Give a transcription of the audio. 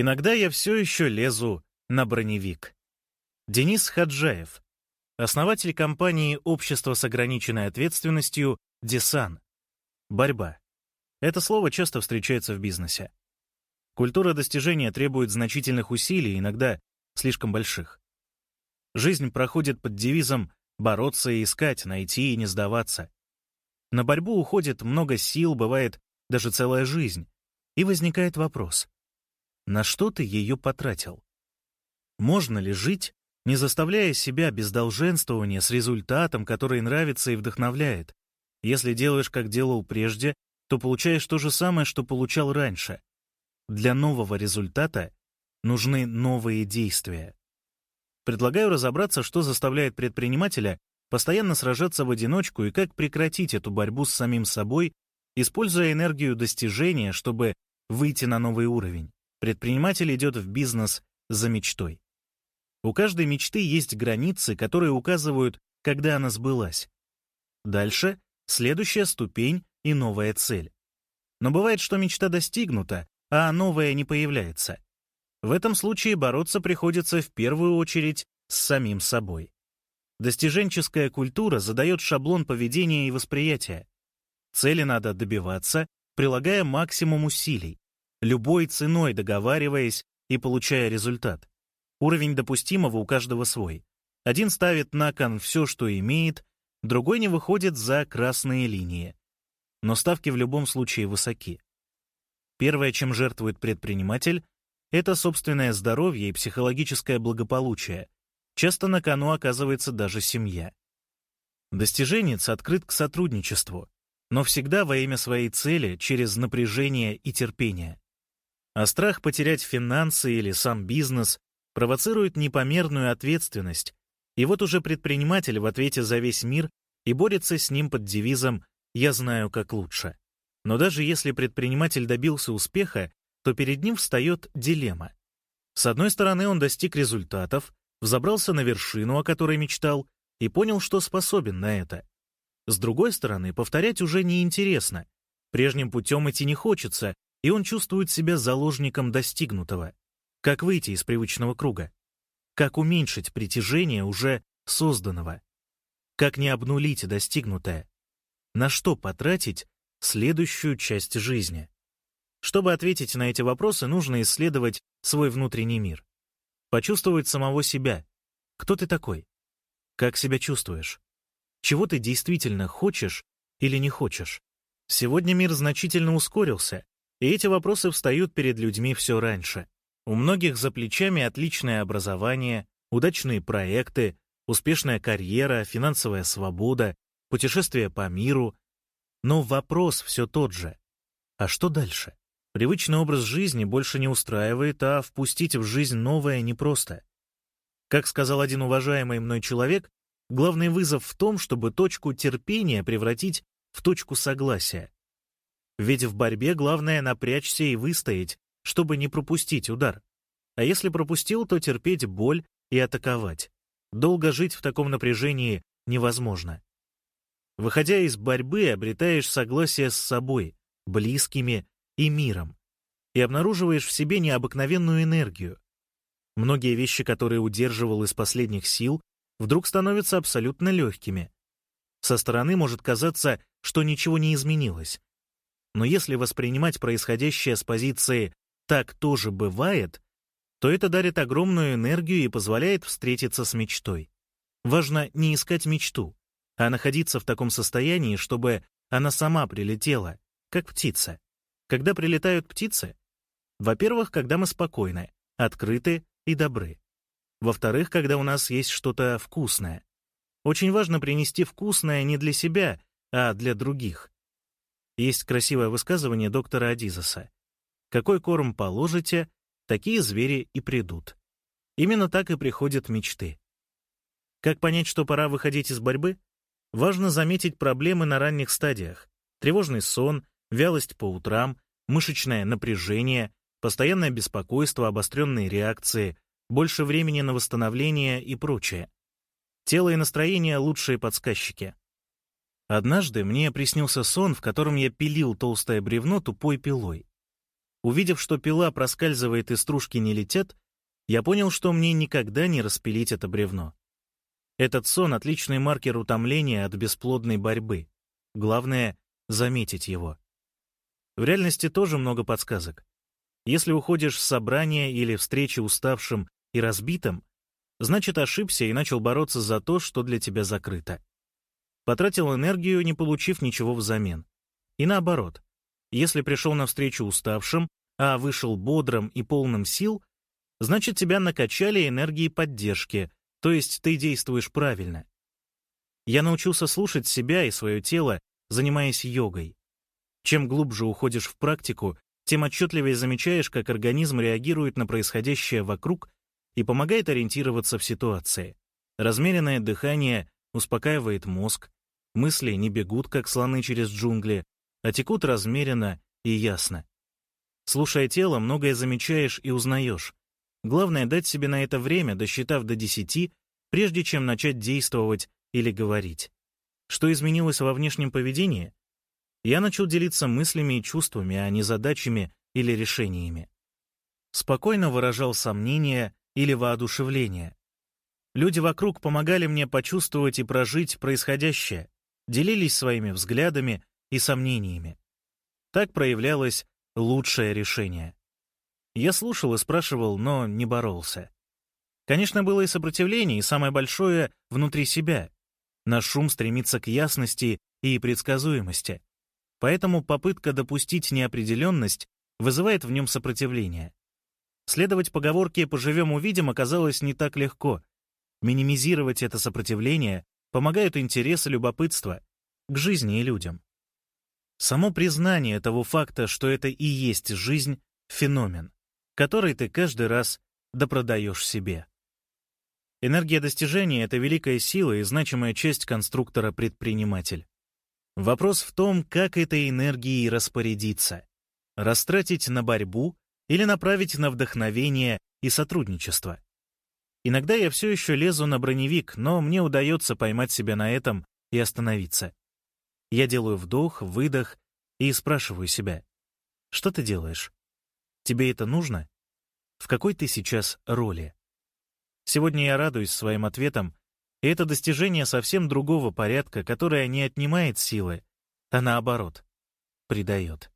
Иногда я все еще лезу на броневик. Денис Хаджаев, основатель компании «Общество с ограниченной ответственностью» «Десан». Борьба. Это слово часто встречается в бизнесе. Культура достижения требует значительных усилий, иногда слишком больших. Жизнь проходит под девизом «бороться и искать, найти и не сдаваться». На борьбу уходит много сил, бывает даже целая жизнь. И возникает вопрос. На что ты ее потратил? Можно ли жить, не заставляя себя без долженствования с результатом, который нравится и вдохновляет? Если делаешь, как делал прежде, то получаешь то же самое, что получал раньше. Для нового результата нужны новые действия. Предлагаю разобраться, что заставляет предпринимателя постоянно сражаться в одиночку и как прекратить эту борьбу с самим собой, используя энергию достижения, чтобы выйти на новый уровень. Предприниматель идет в бизнес за мечтой. У каждой мечты есть границы, которые указывают, когда она сбылась. Дальше — следующая ступень и новая цель. Но бывает, что мечта достигнута, а новая не появляется. В этом случае бороться приходится в первую очередь с самим собой. Достиженческая культура задает шаблон поведения и восприятия. Цели надо добиваться, прилагая максимум усилий, любой ценой договариваясь и получая результат. Уровень допустимого у каждого свой. Один ставит на кон все, что имеет, другой не выходит за красные линии. Но ставки в любом случае высоки. Первое, чем жертвует предприниматель, это собственное здоровье и психологическое благополучие. Часто на кону оказывается даже семья. Достиженец открыт к сотрудничеству, но всегда во имя своей цели через напряжение и терпение. А страх потерять финансы или сам бизнес провоцирует непомерную ответственность, и вот уже предприниматель в ответе за весь мир и борется с ним под девизом «Я знаю, как лучше». Но даже если предприниматель добился успеха, то перед ним встает дилемма. С одной стороны, он достиг результатов, взобрался на вершину, о которой мечтал, и понял, что способен на это. С другой стороны, повторять уже неинтересно. Прежним путем идти не хочется, и он чувствует себя заложником достигнутого. Как выйти из привычного круга? Как уменьшить притяжение уже созданного? Как не обнулить достигнутое? На что потратить следующую часть жизни? Чтобы ответить на эти вопросы, нужно исследовать свой внутренний мир. Почувствовать самого себя. Кто ты такой? Как себя чувствуешь? Чего ты действительно хочешь или не хочешь? Сегодня мир значительно ускорился, и эти вопросы встают перед людьми все раньше. У многих за плечами отличное образование, удачные проекты, успешная карьера, финансовая свобода, путешествия по миру. Но вопрос все тот же. А что дальше? Привычный образ жизни больше не устраивает, а впустить в жизнь новое непросто. Как сказал один уважаемый мной человек, главный вызов в том, чтобы точку терпения превратить в точку согласия. Ведь в борьбе главное напрячься и выстоять, чтобы не пропустить удар. А если пропустил, то терпеть боль и атаковать. Долго жить в таком напряжении невозможно. Выходя из борьбы, обретаешь согласие с собой, близкими и миром, и обнаруживаешь в себе необыкновенную энергию. Многие вещи, которые удерживал из последних сил, вдруг становятся абсолютно легкими. Со стороны может казаться, что ничего не изменилось, но если воспринимать происходящее с позиции «так тоже бывает», то это дарит огромную энергию и позволяет встретиться с мечтой. Важно не искать мечту, а находиться в таком состоянии, чтобы она сама прилетела, как птица. Когда прилетают птицы? Во-первых, когда мы спокойны, открыты и добры. Во-вторых, когда у нас есть что-то вкусное. Очень важно принести вкусное не для себя, а для других. Есть красивое высказывание доктора Адизаса. «Какой корм положите, такие звери и придут». Именно так и приходят мечты. Как понять, что пора выходить из борьбы? Важно заметить проблемы на ранних стадиях. Тревожный сон, вялость по утрам, мышечное напряжение, постоянное беспокойство, обостренные реакции, больше времени на восстановление и прочее. Тело и настроение — лучшие подсказчики. Однажды мне приснился сон, в котором я пилил толстое бревно тупой пилой. Увидев, что пила проскальзывает и стружки не летят, я понял, что мне никогда не распилить это бревно. Этот сон — отличный маркер утомления от бесплодной борьбы. Главное — заметить его. В реальности тоже много подсказок. Если уходишь с собрания или встречи уставшим и разбитым, значит ошибся и начал бороться за то, что для тебя закрыто. Потратил энергию, не получив ничего взамен. И наоборот, если пришел на встречу уставшим, а вышел бодрым и полным сил, значит тебя накачали энергией поддержки, то есть ты действуешь правильно. Я научился слушать себя и свое тело, занимаясь йогой. Чем глубже уходишь в практику, тем отчетливее замечаешь, как организм реагирует на происходящее вокруг и помогает ориентироваться в ситуации. Размеренное дыхание успокаивает мозг, мысли не бегут, как слоны через джунгли, а текут размеренно и ясно. Слушая тело, многое замечаешь и узнаешь. Главное — дать себе на это время, досчитав до десяти, прежде чем начать действовать или говорить. Что изменилось во внешнем поведении? Я начал делиться мыслями и чувствами, а не задачами или решениями. Спокойно выражал сомнения или воодушевление. Люди вокруг помогали мне почувствовать и прожить происходящее, делились своими взглядами и сомнениями. Так проявлялось лучшее решение. Я слушал и спрашивал, но не боролся. Конечно, было и сопротивление, и самое большое — внутри себя. Наш шум стремится к ясности и предсказуемости. Поэтому попытка допустить неопределенность вызывает в нем сопротивление. Следовать поговорке «поживем увидим» оказалось не так легко. Минимизировать это сопротивление помогают интерес и любопытство к жизни и людям. Само признание того факта, что это и есть жизнь, феномен, который ты каждый раз допродаешь себе. Энергия достижения — это великая сила и значимая часть конструктора-предприниматель. Вопрос в том, как этой энергией распорядиться. Растратить на борьбу или направить на вдохновение и сотрудничество. Иногда я все еще лезу на броневик, но мне удается поймать себя на этом и остановиться. Я делаю вдох, выдох и спрашиваю себя, что ты делаешь? Тебе это нужно? В какой ты сейчас роли? Сегодня я радуюсь своим ответам, и это достижение совсем другого порядка, которое не отнимает силы, а наоборот, придает.